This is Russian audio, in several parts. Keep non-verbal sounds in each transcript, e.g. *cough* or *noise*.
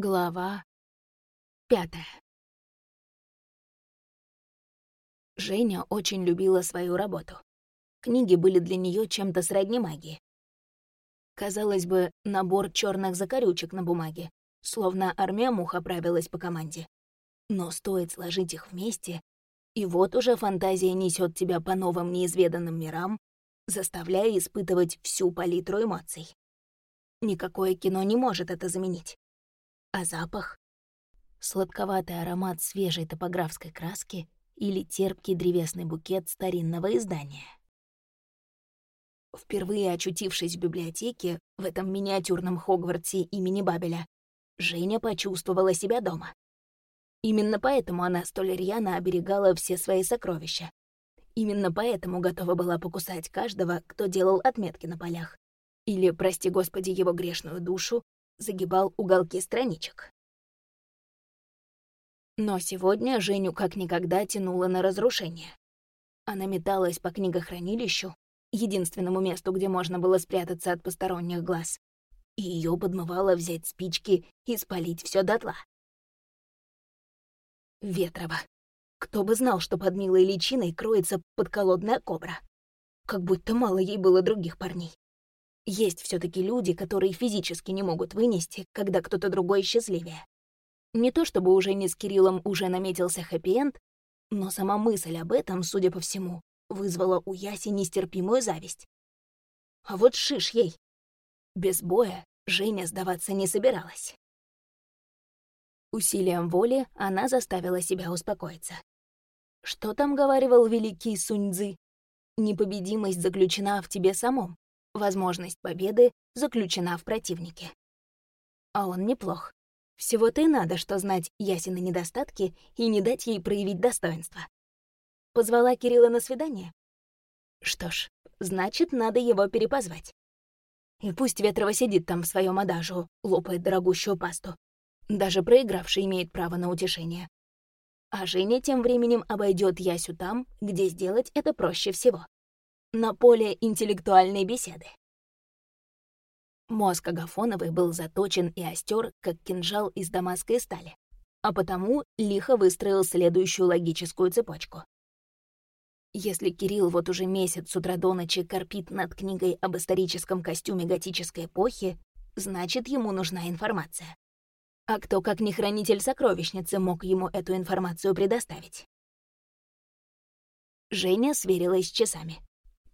Глава пятая. Женя очень любила свою работу. Книги были для нее чем-то сродни магии. Казалось бы, набор черных закорючек на бумаге, словно армия мух оправилась по команде. Но стоит сложить их вместе, и вот уже фантазия несет тебя по новым неизведанным мирам, заставляя испытывать всю палитру эмоций. Никакое кино не может это заменить. А запах? Сладковатый аромат свежей топографской краски или терпкий древесный букет старинного издания. Впервые очутившись в библиотеке, в этом миниатюрном Хогвартсе имени Бабеля, Женя почувствовала себя дома. Именно поэтому она столь рьяно оберегала все свои сокровища. Именно поэтому готова была покусать каждого, кто делал отметки на полях. Или, прости господи, его грешную душу, загибал уголки страничек. Но сегодня Женю как никогда тянуло на разрушение. Она металась по книгохранилищу, единственному месту, где можно было спрятаться от посторонних глаз, и ее подмывало взять спички и спалить все дотла. Ветрова. Кто бы знал, что под милой личиной кроется подколодная кобра. Как будто мало ей было других парней. Есть все таки люди, которые физически не могут вынести, когда кто-то другой счастливее. Не то чтобы уже не с Кириллом уже наметился хэппи-энд, но сама мысль об этом, судя по всему, вызвала у Яси нестерпимую зависть. А вот шиш ей. Без боя Женя сдаваться не собиралась. Усилием воли она заставила себя успокоиться. Что там говаривал великий Суньцзы? Непобедимость заключена в тебе самом. Возможность победы заключена в противнике. А он неплох. Всего-то и надо, что знать Ясины недостатки и не дать ей проявить достоинство. Позвала Кирилла на свидание? Что ж, значит, надо его перепозвать. И пусть Ветрова сидит там в своем адажу, лопает дорогущую пасту. Даже проигравший имеет право на утешение. А Женя тем временем обойдет Ясю там, где сделать это проще всего на поле интеллектуальной беседы. Мозг Агафоновой был заточен и остер, как кинжал из дамасской стали, а потому лихо выстроил следующую логическую цепочку. Если Кирилл вот уже месяц с утра до ночи корпит над книгой об историческом костюме готической эпохи, значит, ему нужна информация. А кто, как не хранитель сокровищницы, мог ему эту информацию предоставить? Женя сверилась с часами.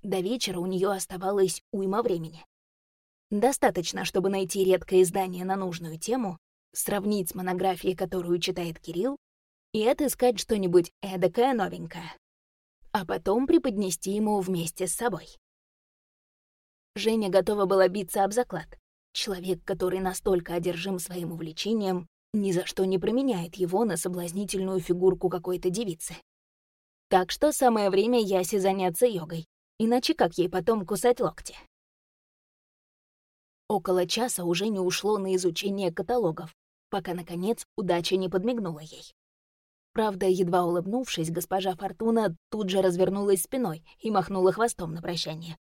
До вечера у нее оставалось уйма времени. Достаточно, чтобы найти редкое издание на нужную тему, сравнить с монографией, которую читает Кирилл, и отыскать что-нибудь эдакое новенькое. А потом преподнести ему вместе с собой. Женя готова была биться об заклад. Человек, который настолько одержим своим увлечением, ни за что не променяет его на соблазнительную фигурку какой-то девицы. Так что самое время Ясе заняться йогой. Иначе как ей потом кусать локти? Около часа уже не ушло на изучение каталогов, пока, наконец, удача не подмигнула ей. Правда, едва улыбнувшись, госпожа Фортуна тут же развернулась спиной и махнула хвостом на прощание,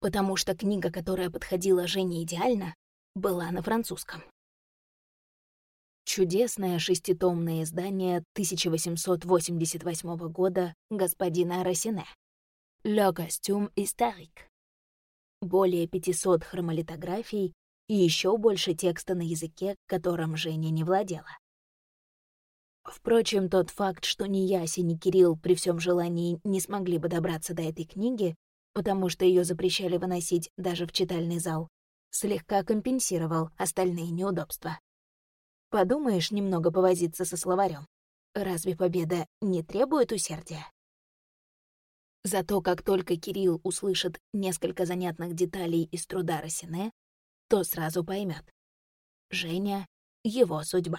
потому что книга, которая подходила Жене идеально, была на французском. Чудесное шеститомное издание 1888 года господина Росине. «Le costume historique». Более 500 хромолитографий и еще больше текста на языке, которым Женя не владела. Впрочем, тот факт, что ни Яси, ни Кирилл при всем желании не смогли бы добраться до этой книги, потому что ее запрещали выносить даже в читальный зал, слегка компенсировал остальные неудобства. Подумаешь, немного повозиться со словарем. Разве победа не требует усердия? Зато как только Кирилл услышит несколько занятных деталей из труда Росине, то сразу поймет. Женя — его судьба.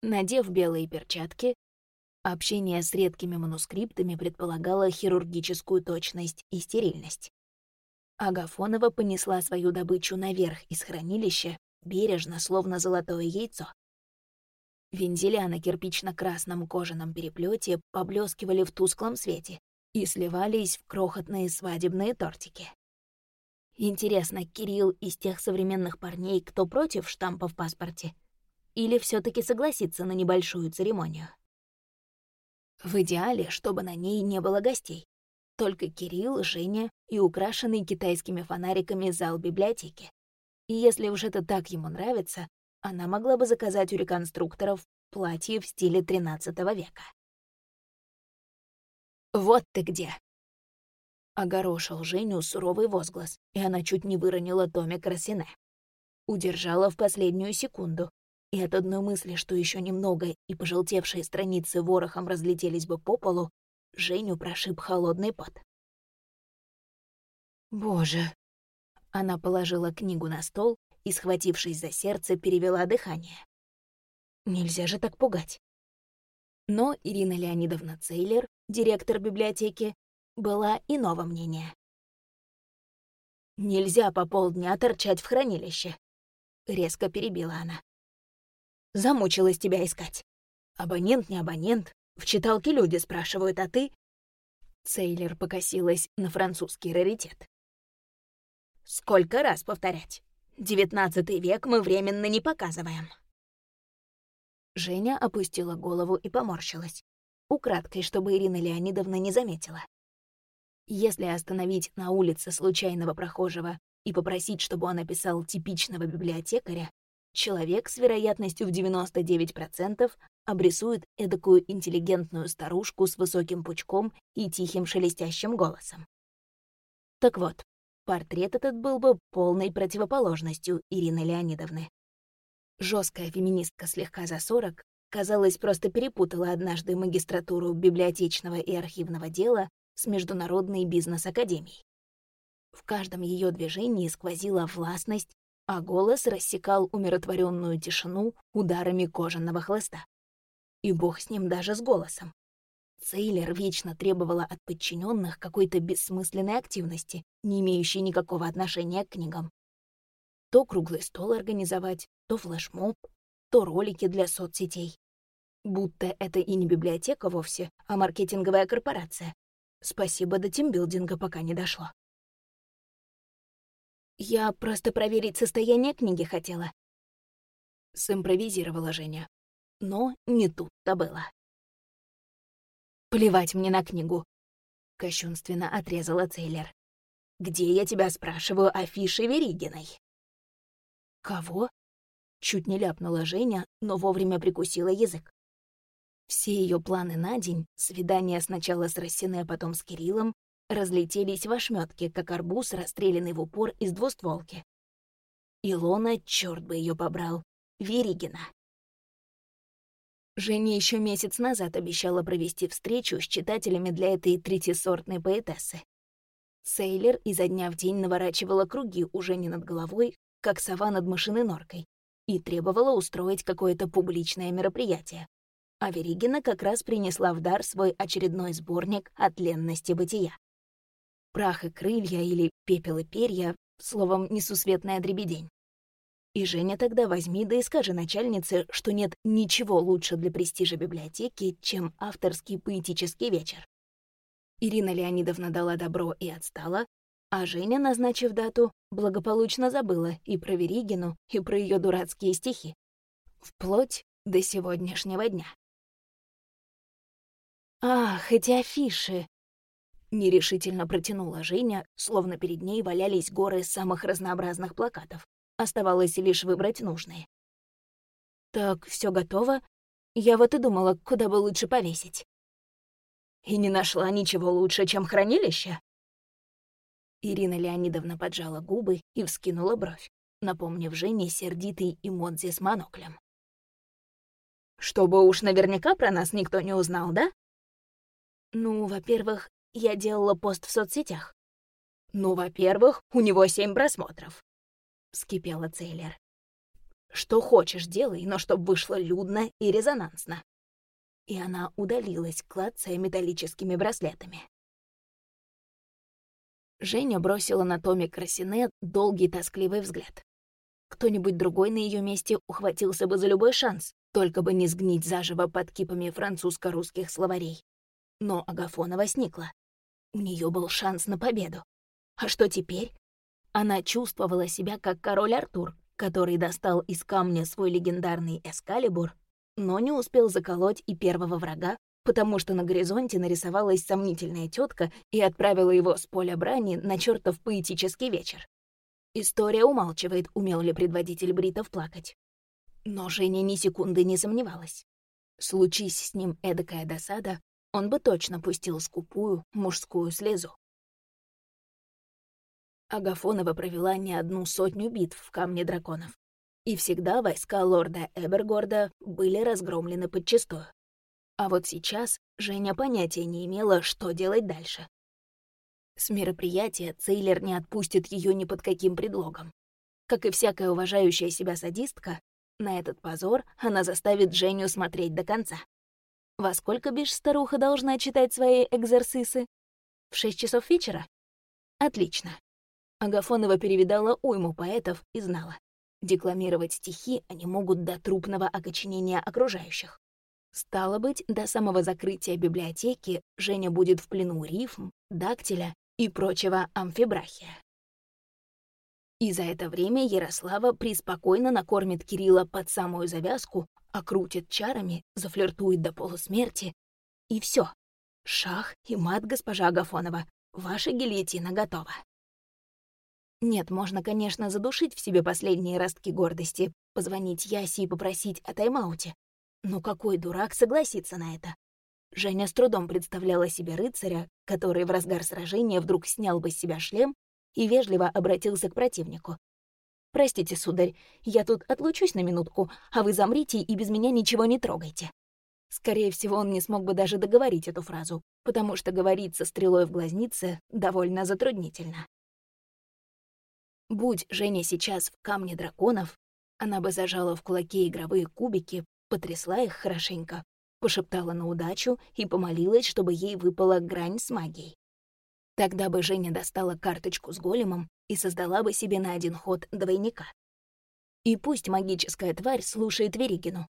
Надев белые перчатки, общение с редкими манускриптами предполагало хирургическую точность и стерильность. Агафонова понесла свою добычу наверх из хранилища, бережно, словно золотое яйцо. Вензеля на кирпично-красном кожаном переплете поблескивали в тусклом свете и сливались в крохотные свадебные тортики. Интересно, Кирилл из тех современных парней, кто против штампа в паспорте? Или все таки согласится на небольшую церемонию? В идеале, чтобы на ней не было гостей. Только Кирилл, Женя и украшенный китайскими фонариками зал библиотеки. И если уж это так ему нравится, она могла бы заказать у реконструкторов платье в стиле XIII века. «Вот ты где!» Огорошил Женю суровый возглас, и она чуть не выронила томик Росине. Удержала в последнюю секунду, и от одной мысли, что еще немного и пожелтевшие страницы ворохом разлетелись бы по полу, Женю прошиб холодный пот. «Боже!» Она положила книгу на стол и, схватившись за сердце, перевела дыхание. «Нельзя же так пугать!» Но Ирина Леонидовна Цейлер, директор библиотеки, была иного мнения. «Нельзя по полдня торчать в хранилище», — резко перебила она. «Замучилась тебя искать. Абонент не абонент, в читалке люди спрашивают, а ты...» Цейлер покосилась на французский раритет. «Сколько раз повторять? Девятнадцатый век мы временно не показываем». Женя опустила голову и поморщилась. Украдкой, чтобы Ирина Леонидовна не заметила. Если остановить на улице случайного прохожего и попросить, чтобы он описал типичного библиотекаря, человек с вероятностью в 99% обрисует эдакую интеллигентную старушку с высоким пучком и тихим шелестящим голосом. Так вот, портрет этот был бы полной противоположностью Ирины Леонидовны. Жесткая феминистка слегка за 40, казалось, просто перепутала однажды магистратуру библиотечного и архивного дела с Международной бизнес-академией. В каждом ее движении сквозила властность, а голос рассекал умиротворенную тишину ударами кожаного хлыста. И бог с ним даже с голосом. Цейлер вечно требовала от подчиненных какой-то бессмысленной активности, не имеющей никакого отношения к книгам. То круглый стол организовать, то флешмоб, то ролики для соцсетей. Будто это и не библиотека вовсе, а маркетинговая корпорация, Спасибо, до тимбилдинга пока не дошло. Я просто проверить состояние книги хотела. Симпровизировала Женя. Но не тут-то было. «Плевать мне на книгу», — кощунственно отрезала Цейлер. «Где я тебя спрашиваю о Фише Веригиной?» «Кого?» — чуть не ляпнула Женя, но вовремя прикусила язык. Все ее планы на день, свидание сначала с Рассине, а потом с Кириллом, разлетелись в ошметке, как арбуз, расстрелянный в упор из двустволки. Илона, черт бы ее побрал, Веригина. Женя еще месяц назад обещала провести встречу с читателями для этой третьесортной поэтессы. Сейлер изо дня в день наворачивала круги уже не над головой, как сова над мышиной норкой, и требовала устроить какое-то публичное мероприятие а Веригина как раз принесла в дар свой очередной сборник о тленности бытия. Прах и крылья или пепел и перья, словом, несусветная дребедень. И Женя тогда возьми да и скажи начальнице, что нет ничего лучше для престижа библиотеки, чем авторский поэтический вечер. Ирина Леонидовна дала добро и отстала, а Женя, назначив дату, благополучно забыла и про Веригину, и про ее дурацкие стихи. Вплоть до сегодняшнего дня. «Ах, эти афиши!» Нерешительно протянула Женя, словно перед ней валялись горы самых разнообразных плакатов. Оставалось лишь выбрать нужные. «Так, все готово? Я вот и думала, куда бы лучше повесить». «И не нашла ничего лучше, чем хранилище?» Ирина Леонидовна поджала губы и вскинула бровь, напомнив Жене сердитый эмодзи с моноклем. «Чтобы уж наверняка про нас никто не узнал, да?» Ну, во-первых, я делала пост в соцсетях. Ну, во-первых, у него семь просмотров. Вскипела Цейлер. Что хочешь, делай, но чтоб вышло людно и резонансно. И она удалилась, клацая металлическими браслетами. Женя бросила на Томе Красине долгий тоскливый взгляд. Кто-нибудь другой на ее месте ухватился бы за любой шанс, только бы не сгнить заживо под кипами французско-русских словарей. Но Агафонова сникла. У нее был шанс на победу. А что теперь? Она чувствовала себя как король Артур, который достал из камня свой легендарный эскалибур, но не успел заколоть и первого врага, потому что на горизонте нарисовалась сомнительная тетка и отправила его с поля брани на чертов поэтический вечер. История умалчивает, умел ли предводитель бритов плакать. Но Женя ни секунды не сомневалась. Случись с ним эдакая досада, он бы точно пустил скупую мужскую слезу. Агафонова провела не одну сотню битв в Камне Драконов. И всегда войска лорда Эбергорда были разгромлены подчистую. А вот сейчас Женя понятия не имела, что делать дальше. С мероприятия Цейлер не отпустит ее ни под каким предлогом. Как и всякая уважающая себя садистка, на этот позор она заставит Женю смотреть до конца. Во сколько бишь старуха должна читать свои экзерсисы? В шесть часов вечера? Отлично. Агафонова перевидала уйму поэтов и знала. Декламировать стихи они могут до трупного окоченения окружающих. Стало быть, до самого закрытия библиотеки Женя будет в плену рифм, дактиля и прочего амфибрахия. И за это время Ярослава преспокойно накормит Кирилла под самую завязку, окрутит чарами, зафлиртует до полусмерти. И все. Шах и мат госпожа Агафонова. Ваша гильотина готова. Нет, можно, конечно, задушить в себе последние ростки гордости, позвонить Ясе и попросить о тайм-ауте. Но какой дурак согласится на это? Женя с трудом представляла себе рыцаря, который в разгар сражения вдруг снял бы с себя шлем и вежливо обратился к противнику. «Простите, сударь, я тут отлучусь на минутку, а вы замрите и без меня ничего не трогайте». Скорее всего, он не смог бы даже договорить эту фразу, потому что говорить со стрелой в глазнице довольно затруднительно. Будь Женя сейчас в камне драконов, она бы зажала в кулаке игровые кубики, потрясла их хорошенько, пошептала на удачу и помолилась, чтобы ей выпала грань с магией. Тогда бы Женя достала карточку с големом и создала бы себе на один ход двойника. И пусть магическая тварь слушает Веригину.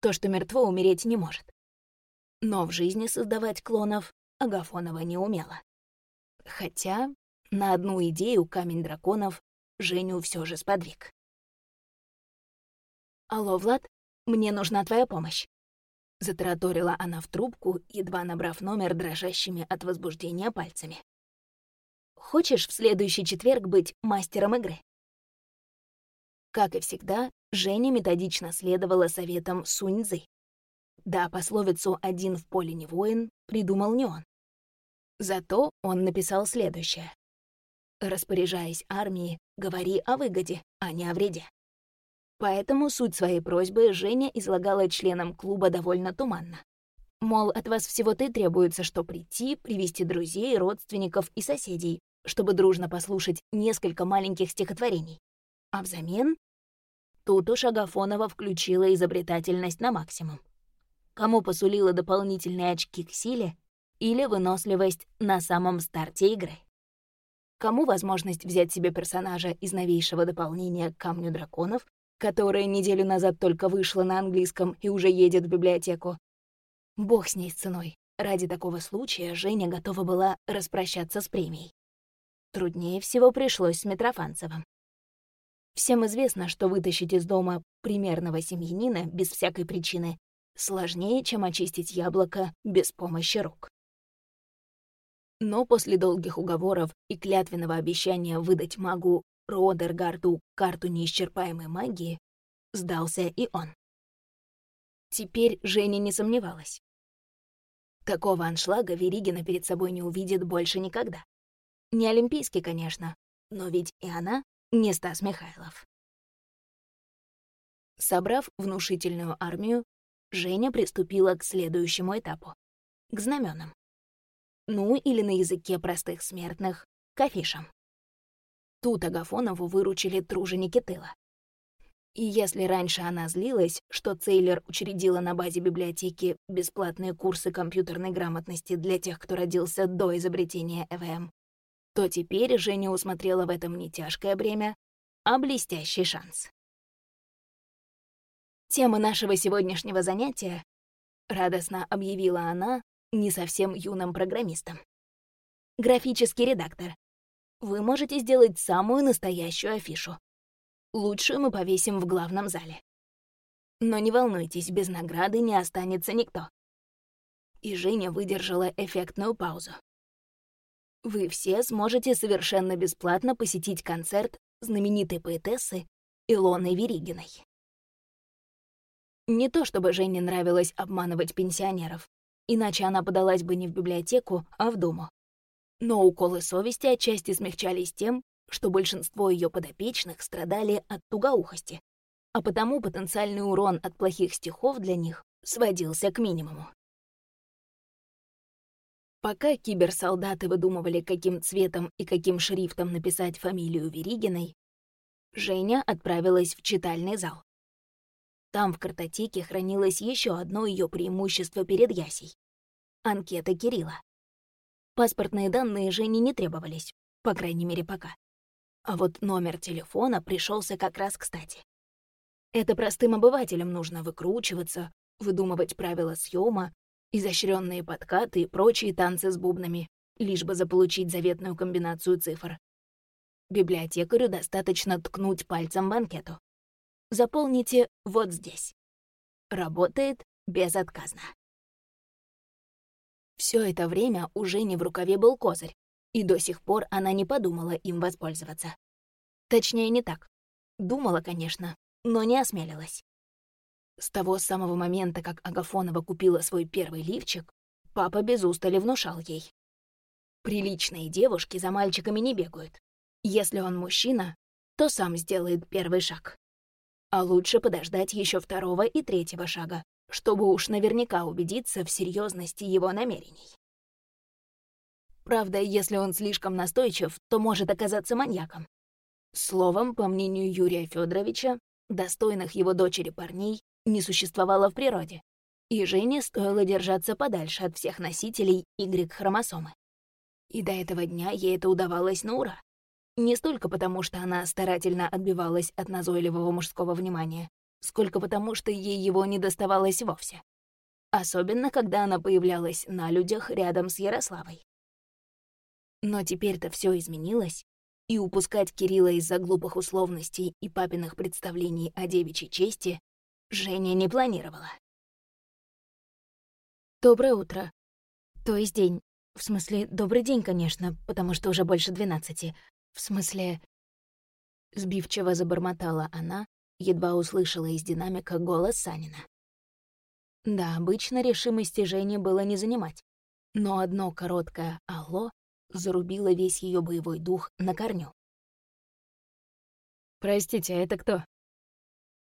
То, что мертво, умереть не может. Но в жизни создавать клонов Агафонова не умела. Хотя на одну идею камень драконов Женю все же сподвиг. «Алло, Влад, мне нужна твоя помощь». Затараторила она в трубку, едва набрав номер дрожащими от возбуждения пальцами. «Хочешь в следующий четверг быть мастером игры?» Как и всегда, Женя методично следовала советам Суньцзы. Да, пословицу «один в поле не воин» придумал не он. Зато он написал следующее. Распоряжаясь армией, говори о выгоде, а не о вреде. Поэтому суть своей просьбы Женя излагала членам клуба довольно туманно. Мол, от вас всего-то и требуется, что прийти, привести друзей, родственников и соседей, чтобы дружно послушать несколько маленьких стихотворений. А взамен... Тут уж Агафонова включила изобретательность на максимум. Кому посулила дополнительные очки к силе или выносливость на самом старте игры. Кому возможность взять себе персонажа из новейшего дополнения «Камню драконов», которое неделю назад только вышло на английском и уже едет в библиотеку. Бог с ней с ценой. Ради такого случая Женя готова была распрощаться с премией. Труднее всего пришлось с Митрофанцевым. Всем известно, что вытащить из дома примерного семьянина без всякой причины сложнее, чем очистить яблоко без помощи рук. Но после долгих уговоров и клятвенного обещания выдать магу Родергарду карту неисчерпаемой магии, сдался и он. Теперь Женя не сомневалась. Такого аншлага Веригина перед собой не увидит больше никогда. Не олимпийский, конечно, но ведь и она не Стас Михайлов. Собрав внушительную армию, Женя приступила к следующему этапу — к знаменам ну или на языке простых смертных — к. Тут Агафонову выручили труженики тыла. И если раньше она злилась, что Цейлер учредила на базе библиотеки бесплатные курсы компьютерной грамотности для тех, кто родился до изобретения ЭВМ, то теперь Женя усмотрела в этом не тяжкое бремя, а блестящий шанс. Тема нашего сегодняшнего занятия, радостно объявила она, не совсем юным программистом. Графический редактор. вы можете сделать самую настоящую афишу. Лучшую мы повесим в главном зале. Но не волнуйтесь, без награды не останется никто. И Женя выдержала эффектную паузу. Вы все сможете совершенно бесплатно посетить концерт знаменитой поэтессы Илоны Веригиной. Не то чтобы Жене нравилось обманывать пенсионеров, иначе она подалась бы не в библиотеку, а в Думу. Но уколы совести отчасти смягчались тем, что большинство ее подопечных страдали от тугоухости, а потому потенциальный урон от плохих стихов для них сводился к минимуму. Пока киберсолдаты выдумывали, каким цветом и каким шрифтом написать фамилию Веригиной, Женя отправилась в читальный зал. Там в картотеке хранилось еще одно ее преимущество перед Ясей — анкета Кирилла. Паспортные данные Жене не требовались, по крайней мере, пока. А вот номер телефона пришелся как раз кстати. Это простым обывателям нужно выкручиваться, выдумывать правила съема, изощренные подкаты и прочие танцы с бубнами, лишь бы заполучить заветную комбинацию цифр. Библиотекарю достаточно ткнуть пальцем в анкету. Заполните вот здесь. Работает безотказно. Все это время у Жени в рукаве был козырь, и до сих пор она не подумала им воспользоваться. Точнее, не так. Думала, конечно, но не осмелилась. С того самого момента, как Агафонова купила свой первый лифчик, папа без устали внушал ей. Приличные девушки за мальчиками не бегают. Если он мужчина, то сам сделает первый шаг. А лучше подождать еще второго и третьего шага, чтобы уж наверняка убедиться в серьезности его намерений. Правда, если он слишком настойчив, то может оказаться маньяком. Словом, по мнению Юрия Федоровича, достойных его дочери парней не существовало в природе, и Жене стоило держаться подальше от всех носителей Y-хромосомы. И до этого дня ей это удавалось на ура. Не столько потому, что она старательно отбивалась от назойливого мужского внимания, сколько потому, что ей его не доставалось вовсе. Особенно, когда она появлялась на людях рядом с Ярославой. Но теперь-то все изменилось, и упускать Кирилла из-за глупых условностей и папиных представлений о девичьей чести Женя не планировала. «Доброе утро. То есть день. В смысле, добрый день, конечно, потому что уже больше двенадцати. В смысле...» Сбивчиво забормотала она, едва услышала из динамика голос Санина. Да, обычно решимости Жени было не занимать, но одно короткое «алло» зарубило весь ее боевой дух на корню. «Простите, а это кто?»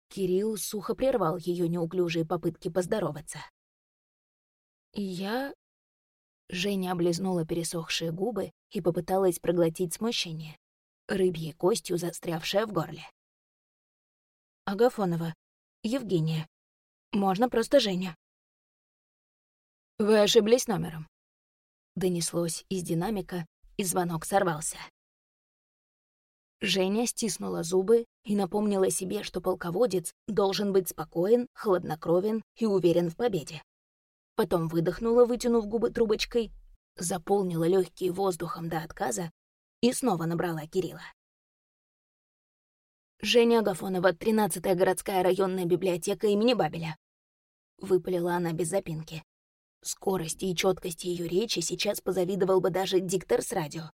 Кирилл сухо прервал ее неуклюжие попытки поздороваться. «Я...» Женя облизнула пересохшие губы и попыталась проглотить смущение рыбьей костью, застрявшая в горле. Агафонова. Евгения. Можно просто Женя. «Вы ошиблись номером», — донеслось из динамика, и звонок сорвался. Женя стиснула зубы и напомнила себе, что полководец должен быть спокоен, хладнокровен и уверен в победе. Потом выдохнула, вытянув губы трубочкой, заполнила легкие воздухом до отказа и снова набрала Кирилла. «Женя Агафонова, 13-я городская районная библиотека имени Бабеля», — выпалила она без запинки. Скорости и четкости ее речи сейчас позавидовал бы даже диктор с радио.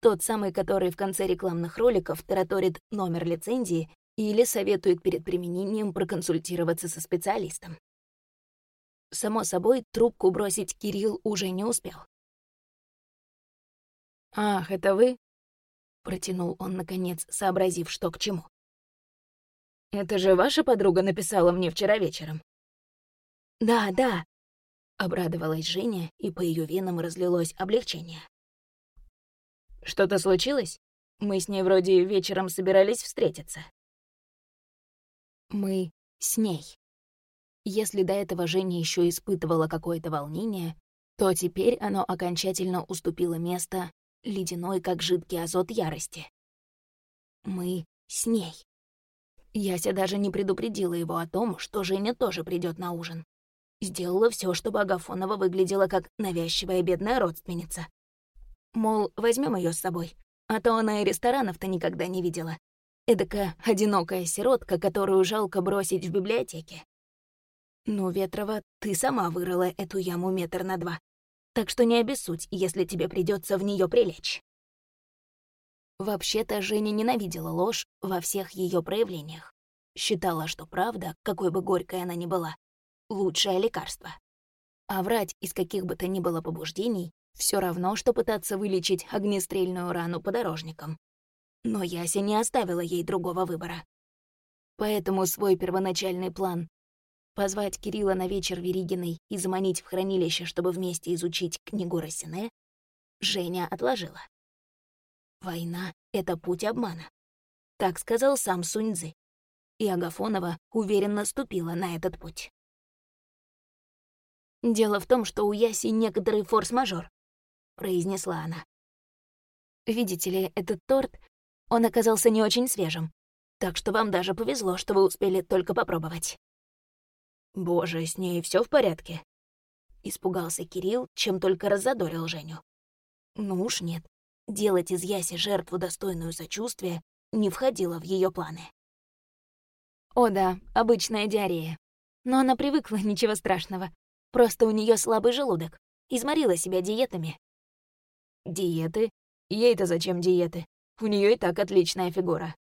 Тот самый, который в конце рекламных роликов тараторит номер лицензии или советует перед применением проконсультироваться со специалистом. Само собой, трубку бросить Кирилл уже не успел. «Ах, это вы?» — протянул он, наконец, сообразив, что к чему. «Это же ваша подруга написала мне вчера вечером?» «Да, да», — обрадовалась Женя, и по ее венам разлилось облегчение. «Что-то случилось? Мы с ней вроде вечером собирались встретиться». «Мы с ней». Если до этого Женя еще испытывала какое-то волнение, то теперь оно окончательно уступило место ледяной, как жидкий азот ярости. Мы с ней. Яся даже не предупредила его о том, что Женя тоже придет на ужин. Сделала все, чтобы Агафонова выглядела как навязчивая бедная родственница. Мол, возьмем ее с собой. А то она и ресторанов-то никогда не видела. Эдакая одинокая сиротка, которую жалко бросить в библиотеке. Ну, Ветрова, ты сама вырыла эту яму метр на два. Так что не обессудь, если тебе придется в нее прилечь. Вообще-то Женя ненавидела ложь во всех ее проявлениях. Считала, что правда, какой бы горькой она ни была, лучшее лекарство. А врать из каких бы то ни было побуждений все равно, что пытаться вылечить огнестрельную рану подорожником. Но Яся не оставила ей другого выбора. Поэтому свой первоначальный план — позвать Кирилла на вечер Веригиной и заманить в хранилище, чтобы вместе изучить книгу Рассене, Женя отложила. Война — это путь обмана. Так сказал сам Суньцзы. И Агафонова уверенно ступила на этот путь. «Дело в том, что у Яси некоторый форс-мажор», — произнесла она. «Видите ли, этот торт, он оказался не очень свежим, так что вам даже повезло, что вы успели только попробовать». «Боже, с ней все в порядке?» — испугался Кирилл, чем только раззадорил Женю. «Ну уж нет, делать из Яси жертву достойную сочувствия не входило в ее планы». «О да, обычная диарея. Но она привыкла, *laughs* ничего страшного. Просто у нее слабый желудок. Изморила себя диетами. Диеты? Ей-то зачем диеты? У нее и так отличная фигура.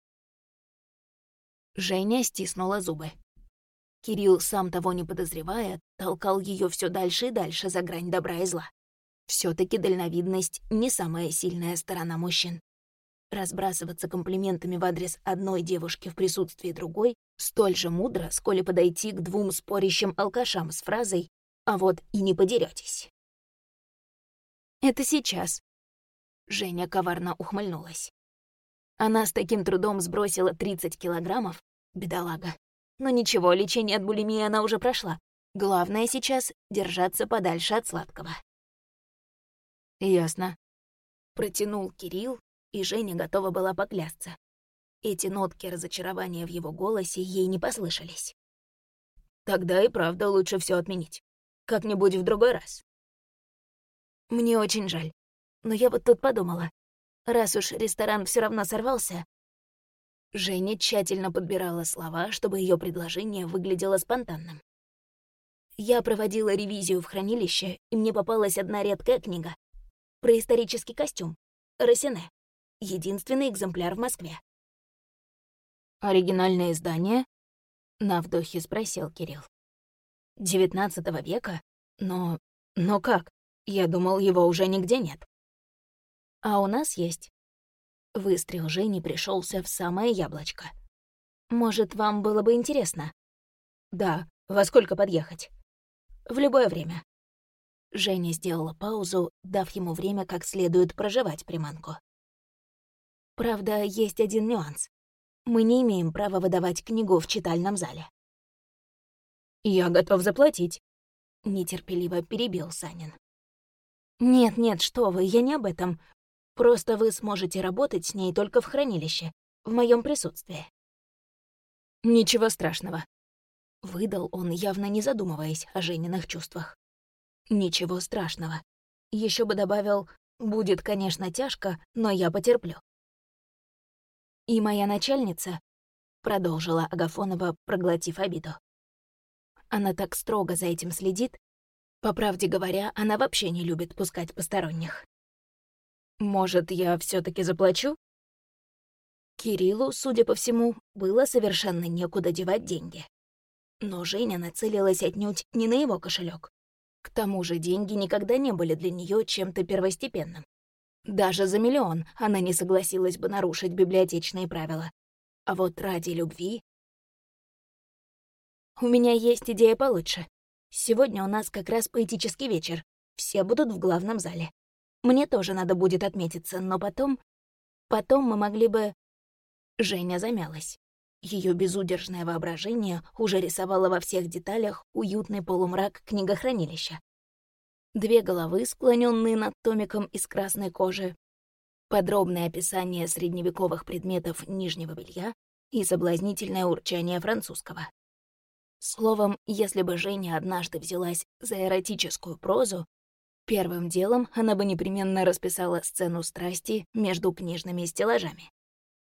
Женя стиснула зубы. Кирилл, сам того не подозревая, толкал ее все дальше и дальше за грань добра и зла. все таки дальновидность — не самая сильная сторона мужчин. Разбрасываться комплиментами в адрес одной девушки в присутствии другой столь же мудро, сколь и подойти к двум спорящим алкашам с фразой а вот и не подеретесь. Это сейчас. Женя коварно ухмыльнулась. Она с таким трудом сбросила 30 килограммов, бедолага. Но ничего, лечение от булимии она уже прошла. Главное сейчас — держаться подальше от сладкого. «Ясно», — протянул Кирилл, и Женя готова была поклясться. Эти нотки разочарования в его голосе ей не послышались. «Тогда и правда лучше все отменить. Как-нибудь в другой раз. Мне очень жаль. Но я вот тут подумала. Раз уж ресторан все равно сорвался... Женя тщательно подбирала слова, чтобы ее предложение выглядело спонтанным. Я проводила ревизию в хранилище, и мне попалась одна редкая книга. Про исторический костюм. Росине. Единственный экземпляр в Москве. «Оригинальное издание?» — на вдохе спросил Кирилл. XIX века? Но... но как? Я думал, его уже нигде нет. А у нас есть. Выстрел Жени пришелся в самое яблочко. Может, вам было бы интересно? Да, во сколько подъехать? В любое время. Женя сделала паузу, дав ему время как следует проживать приманку. Правда, есть один нюанс. Мы не имеем права выдавать книгу в читальном зале. «Я готов заплатить», — нетерпеливо перебил Санин. «Нет-нет, что вы, я не об этом. Просто вы сможете работать с ней только в хранилище, в моем присутствии». «Ничего страшного», — выдал он, явно не задумываясь о Жениных чувствах. «Ничего страшного. Еще бы добавил, будет, конечно, тяжко, но я потерплю». «И моя начальница», — продолжила Агафонова, проглотив обиду, она так строго за этим следит. По правде говоря, она вообще не любит пускать посторонних. Может, я все таки заплачу? Кириллу, судя по всему, было совершенно некуда девать деньги. Но Женя нацелилась отнюдь не на его кошелек. К тому же деньги никогда не были для нее чем-то первостепенным. Даже за миллион она не согласилась бы нарушить библиотечные правила. А вот ради любви у меня есть идея получше. Сегодня у нас как раз поэтический вечер. Все будут в главном зале. Мне тоже надо будет отметиться, но потом... Потом мы могли бы...» Женя замялась. Ее безудержное воображение уже рисовало во всех деталях уютный полумрак книгохранилища. Две головы, склоненные над томиком из красной кожи, подробное описание средневековых предметов нижнего белья и соблазнительное урчание французского. Словом, если бы Женя однажды взялась за эротическую прозу, Первым делом она бы непременно расписала сцену страсти между книжными стеллажами.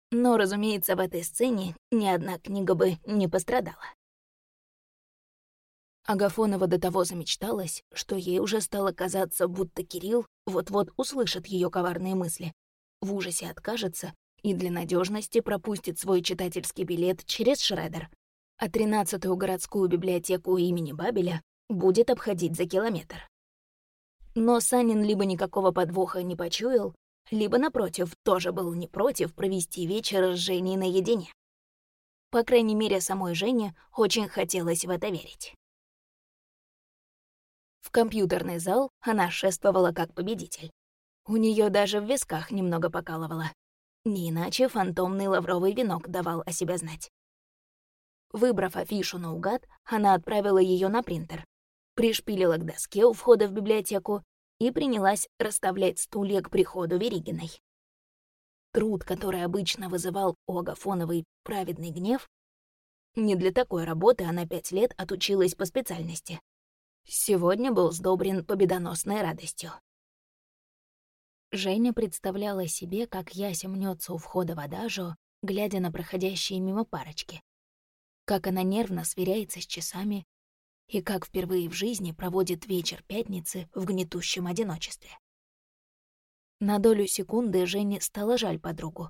Но, разумеется, в этой сцене ни одна книга бы не пострадала. Агафонова до того замечталась, что ей уже стало казаться, будто Кирилл вот-вот услышит ее коварные мысли, в ужасе откажется и для надежности пропустит свой читательский билет через Шредер, а тринадцатую городскую библиотеку имени Бабеля будет обходить за километр. Но Санин либо никакого подвоха не почуял, либо, напротив, тоже был не против провести вечер с Женей наедине. По крайней мере, самой Жене очень хотелось в это верить. В компьютерный зал она шествовала как победитель. У нее даже в висках немного покалывало. Не иначе фантомный лавровый венок давал о себе знать. Выбрав афишу наугад, она отправила ее на принтер, пришпилила к доске у входа в библиотеку и принялась расставлять стулья к приходу Веригиной. Труд, который обычно вызывал у Агафоновой праведный гнев, не для такой работы она пять лет отучилась по специальности. Сегодня был сдобрен победоносной радостью. Женя представляла себе, как Яся мнется у входа в адажу, глядя на проходящие мимо парочки. Как она нервно сверяется с часами и как впервые в жизни проводит вечер пятницы в гнетущем одиночестве. На долю секунды Жене стало жаль подругу,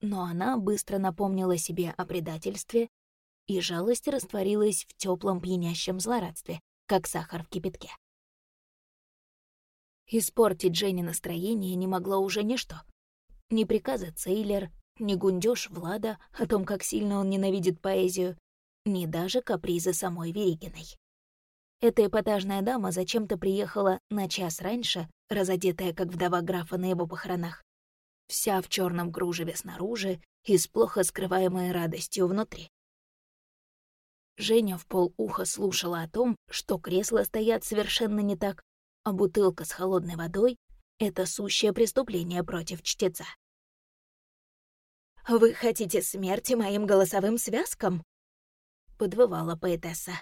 но она быстро напомнила себе о предательстве, и жалость растворилась в теплом пьянящем злорадстве, как сахар в кипятке. Испортить Жене настроение не могло уже ничто. Ни приказы Цейлер, ни гундёж Влада о том, как сильно он ненавидит поэзию, ни даже капризы самой Веригиной. Эта эпатажная дама зачем-то приехала на час раньше, разодетая как вдова графа на его похоронах, вся в черном кружеве снаружи и с плохо скрываемой радостью внутри. Женя в полуха слушала о том, что кресла стоят совершенно не так, а бутылка с холодной водой — это сущее преступление против чтеца. «Вы хотите смерти моим голосовым связкам?» — подвывала поэтесса.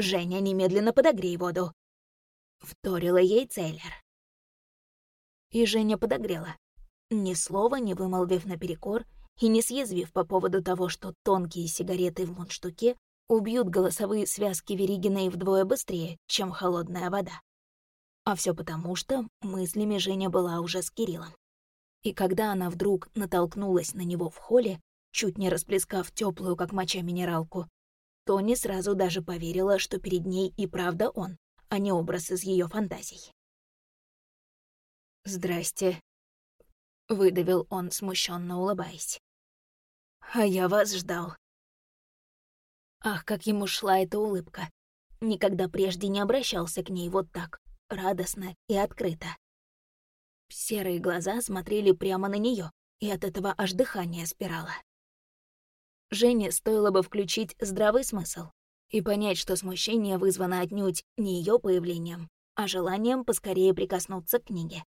«Женя, немедленно подогрей воду!» — вторила ей Целлер. И Женя подогрела, ни слова не вымолвив наперекор и не съязвив по поводу того, что тонкие сигареты в мундштуке убьют голосовые связки Веригиной вдвое быстрее, чем холодная вода. А все потому, что мыслями Женя была уже с Кириллом. И когда она вдруг натолкнулась на него в холле, чуть не расплескав теплую, как моча, минералку, то не сразу даже поверила, что перед ней и правда он, а не образ из ее фантазий. «Здрасте», — выдавил он, смущенно улыбаясь. «А я вас ждал». Ах, как ему шла эта улыбка. Никогда прежде не обращался к ней вот так, радостно и открыто. Серые глаза смотрели прямо на нее, и от этого аж дыхание спирало. Жене стоило бы включить здравый смысл и понять, что смущение вызвано отнюдь не ее появлением, а желанием поскорее прикоснуться к книге.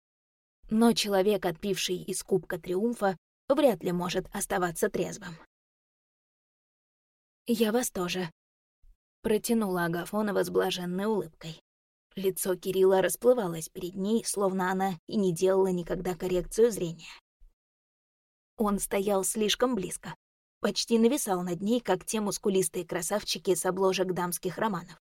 Но человек, отпивший из кубка триумфа, вряд ли может оставаться трезвым. «Я вас тоже», — протянула Агафонова с блаженной улыбкой. Лицо Кирилла расплывалось перед ней, словно она и не делала никогда коррекцию зрения. Он стоял слишком близко, почти нависал над ней, как те мускулистые красавчики с обложек дамских романов.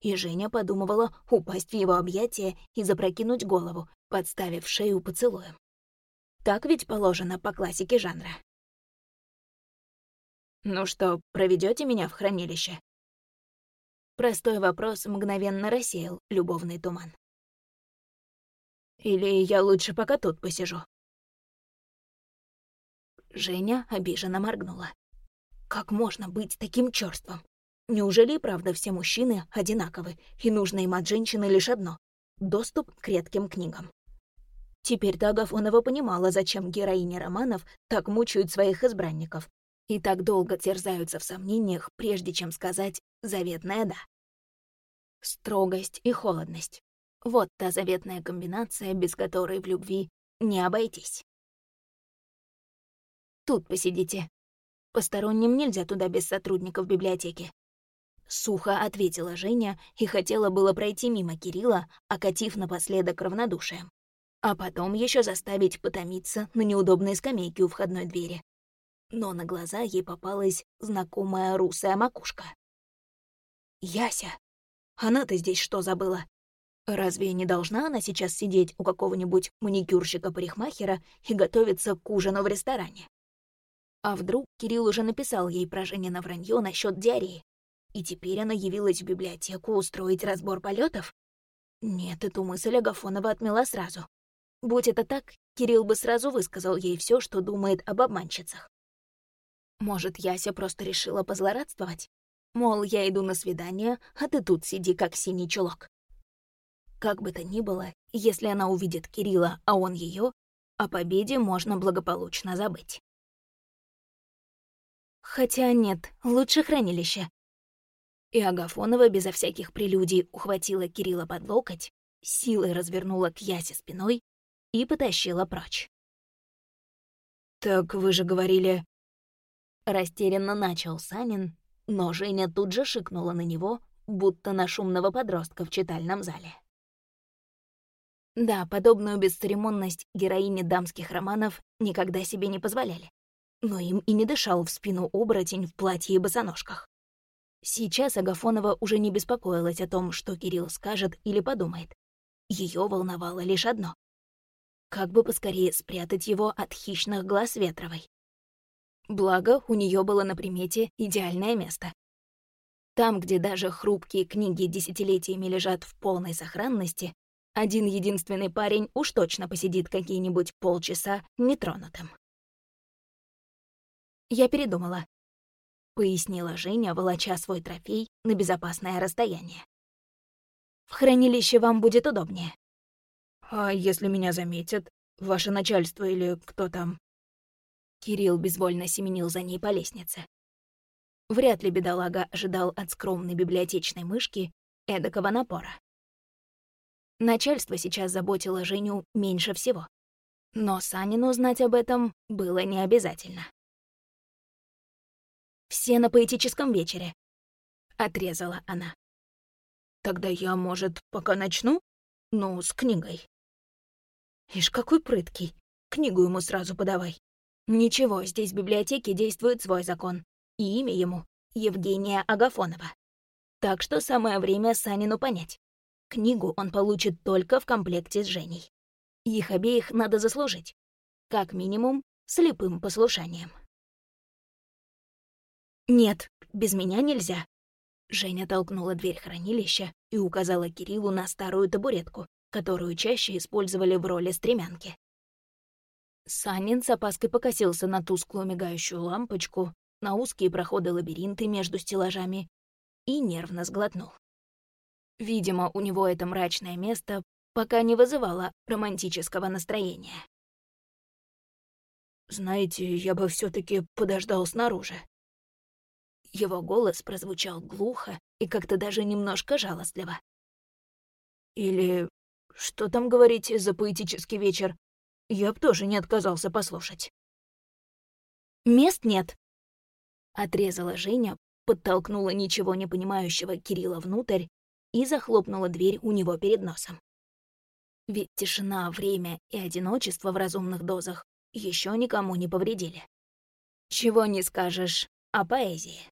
И Женя подумывала упасть в его объятия и запрокинуть голову, подставив шею поцелуем. Так ведь положено по классике жанра. «Ну что, проведете меня в хранилище?» Простой вопрос мгновенно рассеял любовный туман. «Или я лучше пока тут посижу?» Женя обиженно моргнула. «Как можно быть таким чёрством? Неужели правда все мужчины одинаковы, и нужно им от женщины лишь одно — доступ к редким книгам?» Теперь-то Агафонова понимала, зачем героини романов так мучают своих избранников, и так долго терзаются в сомнениях, прежде чем сказать «заветное да». Строгость и холодность. Вот та заветная комбинация, без которой в любви не обойтись. Тут посидите. Посторонним нельзя туда без сотрудников библиотеки. Сухо ответила Женя и хотела было пройти мимо Кирилла, окатив напоследок равнодушием. А потом еще заставить потомиться на неудобной скамейке у входной двери. Но на глаза ей попалась знакомая русая макушка. «Яся! Она-то здесь что забыла? Разве не должна она сейчас сидеть у какого-нибудь маникюрщика-парикмахера и готовиться к ужину в ресторане? А вдруг Кирилл уже написал ей про Женина вранье насчет диареи, и теперь она явилась в библиотеку устроить разбор полетов? Нет, эту мысль Агафонова отмела сразу. Будь это так, Кирилл бы сразу высказал ей все, что думает об обманщицах. Может, Яся просто решила позлорадствовать? Мол, я иду на свидание, а ты тут сиди, как синий чулок. Как бы то ни было, если она увидит Кирилла, а он ее, о победе можно благополучно забыть. Хотя нет, лучше хранилище. И Агафонова безо всяких прелюдий ухватила Кирилла под локоть, силой развернула к Ясе спиной и потащила прочь. «Так вы же говорили...» Растерянно начал Санин, но Женя тут же шикнула на него, будто на шумного подростка в читальном зале. Да, подобную бесцеремонность героини дамских романов никогда себе не позволяли. Но им и не дышал в спину оборотень в платье и босоножках. Сейчас Агафонова уже не беспокоилась о том, что Кирилл скажет или подумает. Ее волновало лишь одно. Как бы поскорее спрятать его от хищных глаз Ветровой. Благо, у нее было на примете идеальное место. Там, где даже хрупкие книги десятилетиями лежат в полной сохранности, один единственный парень уж точно посидит какие-нибудь полчаса нетронутым. Я передумала. Пояснила Женя, волоча свой трофей на безопасное расстояние. В хранилище вам будет удобнее. А если меня заметят? Ваше начальство или кто там? Кирилл безвольно семенил за ней по лестнице. Вряд ли бедолага ожидал от скромной библиотечной мышки эдакого напора. Начальство сейчас заботило Женю меньше всего. Но Санину знать об этом было не обязательно. «Все на поэтическом вечере», — отрезала она. «Тогда я, может, пока начну? Ну, с книгой». «Ишь, какой прыткий. Книгу ему сразу подавай. Ничего, здесь в библиотеке действует свой закон. И имя ему — Евгения Агафонова. Так что самое время Санину понять. Книгу он получит только в комплекте с Женей. Их обеих надо заслужить. Как минимум, слепым послушанием. «Нет, без меня нельзя». Женя толкнула дверь хранилища и указала Кириллу на старую табуретку, которую чаще использовали в роли стремянки. Санин с опаской покосился на тусклую мигающую лампочку, на узкие проходы лабиринты между стеллажами и нервно сглотнул. Видимо, у него это мрачное место пока не вызывало романтического настроения. «Знаете, я бы все таки подождал снаружи». Его голос прозвучал глухо и как-то даже немножко жалостливо. «Или что там говорить за поэтический вечер? Я б тоже не отказался послушать». «Мест нет», — отрезала Женя, подтолкнула ничего не понимающего Кирилла внутрь и захлопнула дверь у него перед носом. Ведь тишина, время и одиночество в разумных дозах еще никому не повредили. Чего не скажешь о поэзии.